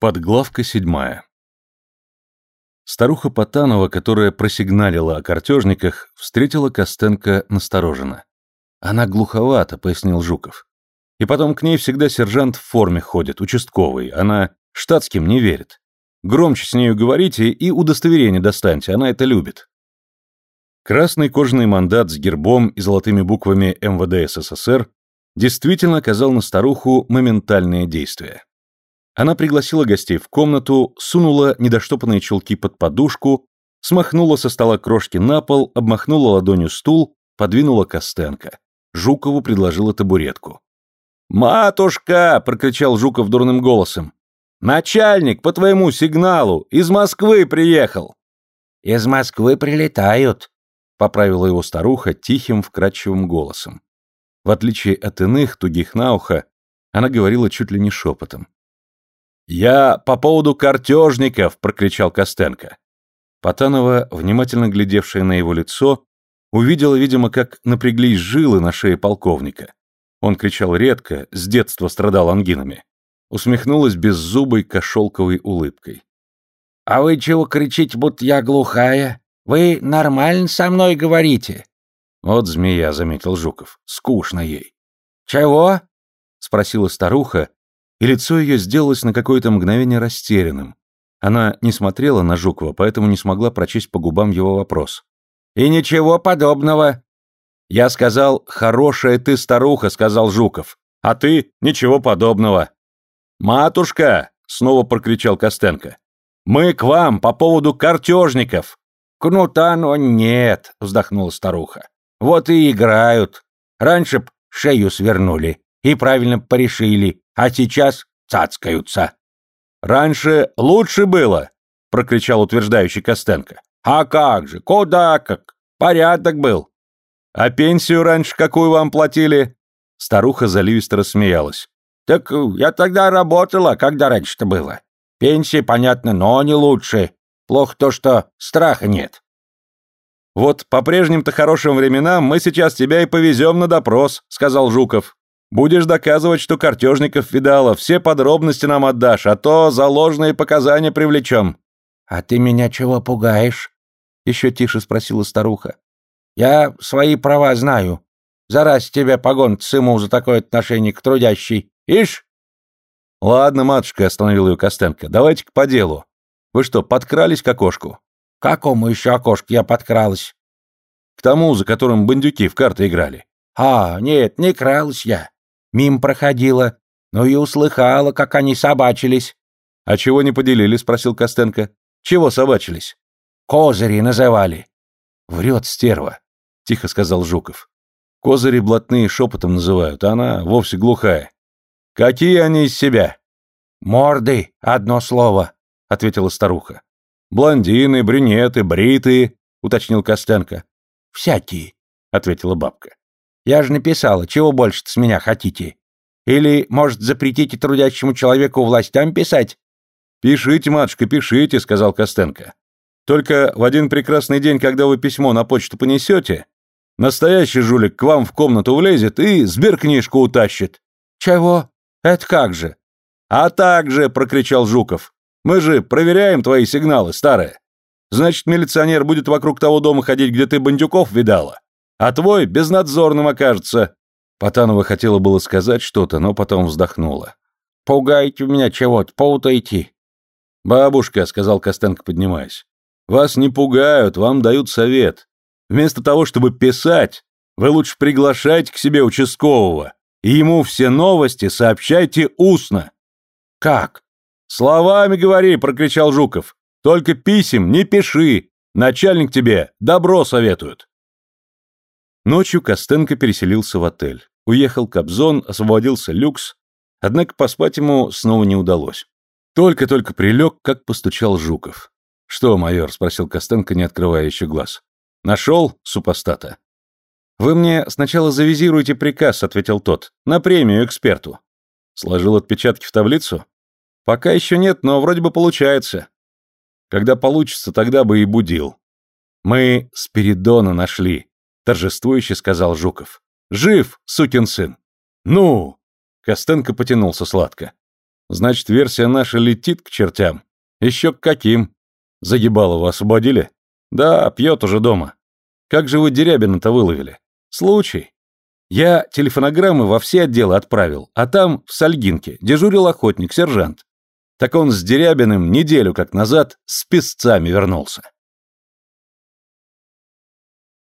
Подглавка седьмая. Старуха Потанова, которая просигналила о картежниках, встретила Костенко настороженно. «Она глуховата», — пояснил Жуков. «И потом к ней всегда сержант в форме ходит, участковый. Она штатским не верит. Громче с нею говорите и удостоверение достаньте, она это любит». Красный кожаный мандат с гербом и золотыми буквами МВД СССР действительно оказал на старуху моментальное действие. Она пригласила гостей в комнату, сунула недоштопанные чулки под подушку, смахнула со стола крошки на пол, обмахнула ладонью стул, подвинула Костенко. Жукову предложила табуретку. «Матушка!» — прокричал Жуков дурным голосом. «Начальник, по твоему сигналу, из Москвы приехал!» «Из Москвы прилетают», — поправила его старуха тихим, вкрадчивым голосом. В отличие от иных, тугих на ухо, она говорила чуть ли не шепотом. «Я по поводу картежников!» — прокричал Костенко. Потанова, внимательно глядевшая на его лицо, увидела, видимо, как напряглись жилы на шее полковника. Он кричал редко, с детства страдал ангинами. Усмехнулась беззубой кошелковой улыбкой. «А вы чего кричите, будто я глухая? Вы нормально со мной говорите?» «Вот змея», — заметил Жуков. «Скучно ей». «Чего?» — спросила старуха, и лицо ее сделалось на какое-то мгновение растерянным. Она не смотрела на Жукова, поэтому не смогла прочесть по губам его вопрос. «И ничего подобного!» «Я сказал, хорошая ты старуха», — сказал Жуков. «А ты ничего подобного». «Матушка!» — снова прокричал Костенко. «Мы к вам по поводу картежников!» «Кнута, но нет!» — вздохнула старуха. «Вот и играют. Раньше б шею свернули и правильно порешили, а сейчас цацкаются. Раньше лучше было, прокричал утверждающий Костенко. А как же, куда как, порядок был. А пенсию раньше какую вам платили? Старуха заливисто рассмеялась. Так я тогда работала, когда раньше-то было. Пенсия, понятно, но не лучше. Плохо то, что страха нет. Вот по прежним-то хорошим временам мы сейчас тебя и повезем на допрос, сказал Жуков. Будешь доказывать, что картежников видала, все подробности нам отдашь, а то за ложные показания привлечем». «А ты меня чего пугаешь?» — еще тише спросила старуха. «Я свои права знаю. Зараз тебя погон сыму за такое отношение к трудящей. Ишь?» «Ладно, матушка», — остановил ее Костенко, — «давайте-ка по делу. Вы что, подкрались к окошку?» «К какому еще окошку я подкралась?» «К тому, за которым бандюки в карты играли». «А, нет, не кралась я. Мим проходила, но и услыхала, как они собачились. — А чего не поделили? — спросил Костенко. — Чего собачились? — Козыри называли. — Врет стерва, — тихо сказал Жуков. Козыри блатные шепотом называют, а она вовсе глухая. — Какие они из себя? — Морды, одно слово, — ответила старуха. — Блондины, брюнеты, бритые, — уточнил Костенко. — Всякие, — ответила бабка. Я же написала, чего больше-то с меня хотите? Или, может, запретите трудящему человеку властям писать?» «Пишите, матушка, пишите», — сказал Костенко. «Только в один прекрасный день, когда вы письмо на почту понесете, настоящий жулик к вам в комнату влезет и сберкнижку утащит». «Чего? Это как же?» «А так же», — прокричал Жуков. «Мы же проверяем твои сигналы, старые. Значит, милиционер будет вокруг того дома ходить, где ты бандюков видала а твой безнадзорным окажется». Потанова хотела было сказать что-то, но потом вздохнула. «Пугаете меня чего-то, поутайте». «Бабушка», — сказал Костенко, поднимаясь, — «вас не пугают, вам дают совет. Вместо того, чтобы писать, вы лучше приглашайте к себе участкового, и ему все новости сообщайте устно». «Как?» «Словами говори», — прокричал Жуков. «Только писем не пиши. Начальник тебе добро советует». Ночью Костенко переселился в отель. Уехал Кобзон, освободился люкс, однако поспать ему снова не удалось. Только-только прилег, как постучал Жуков. «Что, майор?» — спросил Костенко, не открывая еще глаз. «Нашел супостата?» «Вы мне сначала завизируйте приказ», — ответил тот, — «на премию эксперту». Сложил отпечатки в таблицу? «Пока еще нет, но вроде бы получается». «Когда получится, тогда бы и будил». «Мы Спиридона нашли», торжествующе сказал Жуков. Жив, сукин сын. Ну, Костенко потянулся сладко. Значит, версия наша летит к чертям. Еще к каким? Загибалова освободили? Да, пьет уже дома. Как же вы Дерябина-то выловили? Случай. Я телефонограммы во все отделы отправил, а там, в Сальгинке, дежурил охотник, сержант. Так он с Дерябиным неделю как назад с песцами вернулся.